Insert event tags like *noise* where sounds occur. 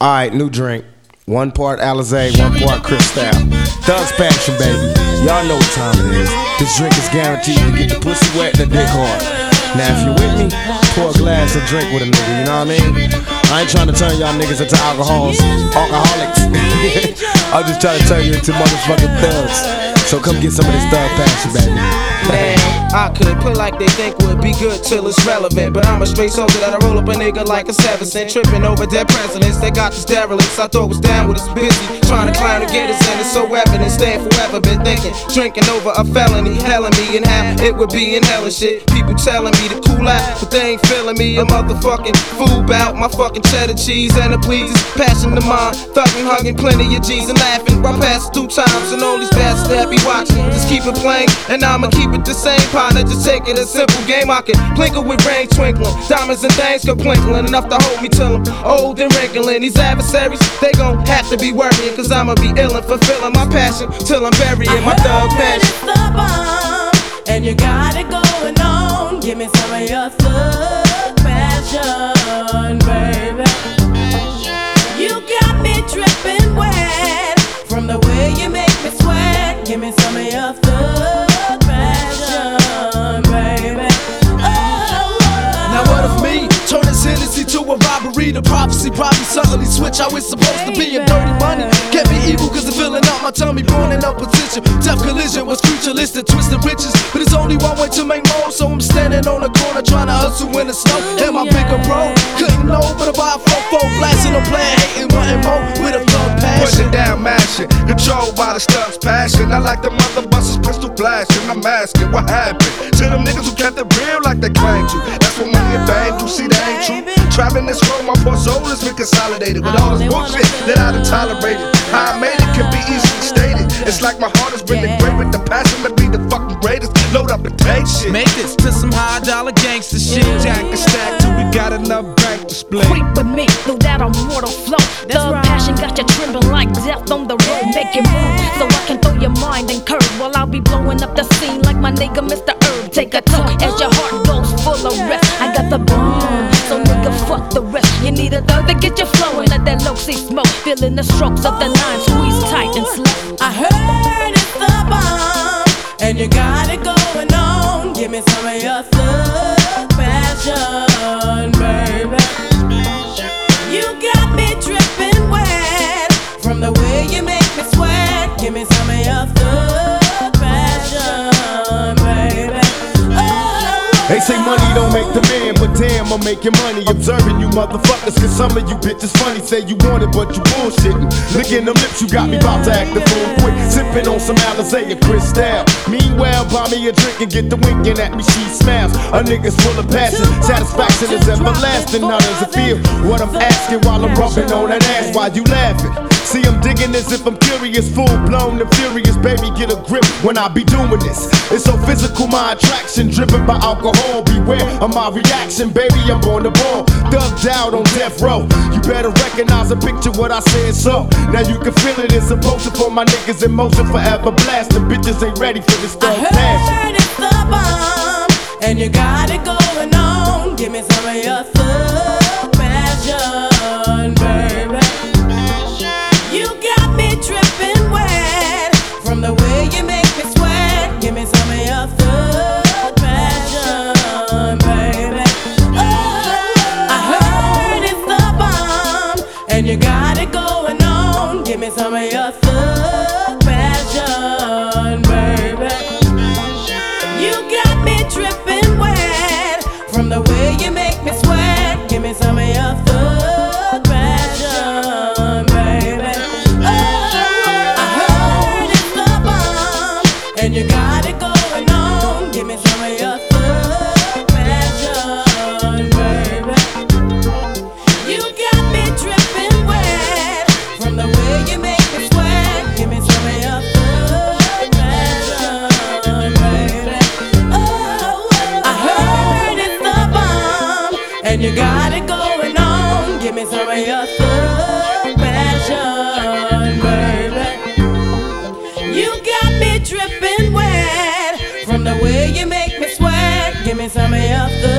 Alright, new drink. One part Alizé, one part Cristal. Thug's passion, baby. Y'all know what time it is. This drink is guaranteed to get the pussy wet and the dick hard. Now, if you with me, pour a glass and drink with a nigga, you know what I mean? I ain't trying to turn y'all niggas into alcohols, alcoholics. *laughs* I'm just trying to turn you into motherfucking thugs. So come get some of this thug passion, baby. Man, I could put like they think would be good till it's relevant. But I'm a straight soldier that I roll up a nigga like a seven cent. Tripping over dead presidents they got this derelicts. I thought was down with us busy. Trying to climb to get us in. It's so evident. Staying forever. Been thinking. Drinking over a felony. Helling me and how it would be in hell and shit. People telling me to cool out. But they ain't feeling me. A motherfucking fool bout my fucking cheddar cheese and the pleases. Passion to mine. Thugging, hugging plenty of G's and laughing. I pass through times and all these bastards that watching. Just keep it playing. And I'ma keep it the same partner. Just take it a simple game. I can plinkle with rain twinkling. Diamonds and things go plinkling. Enough to hold me till I'm old and wrinkling. These adversaries, they gon' have to be worrying. Cause I'ma be ill and fulfilling my passion till I'm burying my thug passion. It's the bomb, and you got it going on. Give me some of your thug passion, turn this Hennessy to a robbery? The prophecy probably suddenly switch how it's supposed to be. And dirty money can't be evil cause it's filling up my tummy, born in opposition. Death collision was futuristic, twisted riches. But it's only one way to make more, so I'm standing on the corner trying to hustle in the snow. And my bigger bro couldn't know, but about four four blasting on playing, hating, wanting more with a thug Pushing passion. down, mashing, controlled by the studs passion. I like the mother busters, pistol flashing. I'm asking what happened to them niggas who kept it real like they claimed to. See, that ain't true. Traveling this road, my poor soul has been consolidated with all this bullshit that I done tolerated. How I made it can be easily stated. It's like my heart has been engraved with the passion to be the fucking greatest. Load up and take shit. Make this to some high dollar gangster shit. Jack and stack till we got enough bank to split. Creep with me through that immortal flow. Thug passion got you trembling like death on the road. Make it move so I can throw your mind and curve while I'll be blowing up the scene like my nigga Mr. Herb. Take a toke as your heart goes full of rest. The bomb, so nigga fuck the rest. You need a thug to get you flowing at that low C smoke, feeling the strokes of the nine squeeze tight and slow. I heard it's the bomb, and you got it going on. Give me some of your They say money don't make the man, but damn, I'm making money. Observing you motherfuckers, cause some of you bitches funny. Say you want it, but you bullshitting. Licking them lips, you got me about to act the fool quick. Sipping on some Alizé or Cristal. Meanwhile, buy me a drink and get the winking at me, she smiles. A nigga's full of passion. Satisfaction is everlasting. How does it feel? What I'm asking while I'm rubbing on that ass, why you laughing? See, I'm digging this if I'm curious, full blown and furious. Baby, get a grip when I be doing this. It's so physical, my attraction, driven by alcohol. Beware of my reaction, baby. I'm on the ball, thugged out on death row. You better recognize and picture what I said. So now you can feel it. It's a potion for my niggas in motion, forever blasting. Bitches ain't ready for this thug passion. it's the bomb, and you got it going on. Give me some of your thug passion, Give me some of your thug passion, baby. You got me dripping wet from the way you make me sweat. Give me some of your thug passion, baby. Oh, I heard it's the bomb, and you got it When you got it going on, give me some of your thug passion, baby. You got me dripping wet from the way you make me sweat. Give me some of your thug.